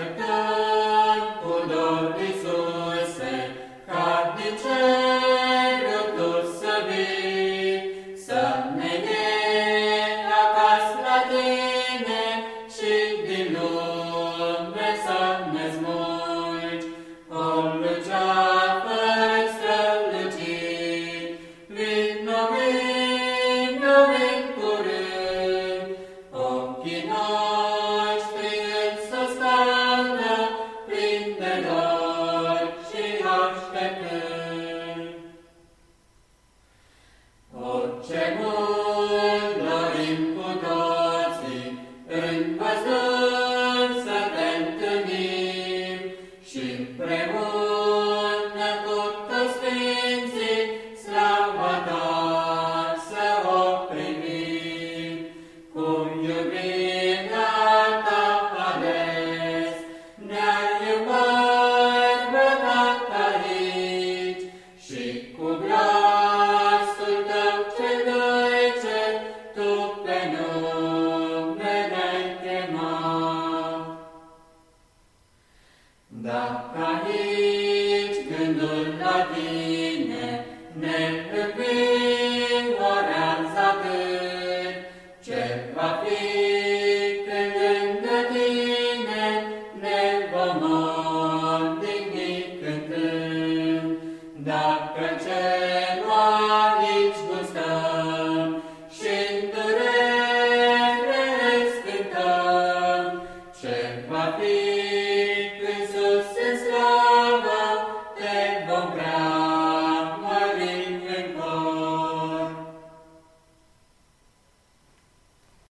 așteptăm cu dor, Iisuse, ca din cerul Tu să vii, să ne iei acasă la Tine și din lume să ne smulgi. O luceafăr strălucit, vino, vino, vin curând, ochii noștri Orice mult dorim cu toții, în văzut să te întâlnim și împreună cu toți sfinții slava ta să o primim. Cu iubirea Dacă aici gândul la tine ne înviorează atât, ce va fi când lângă tine ne vom odihni cântând? Dacă cerul aici gustăm și în durere cântăm, ce va fi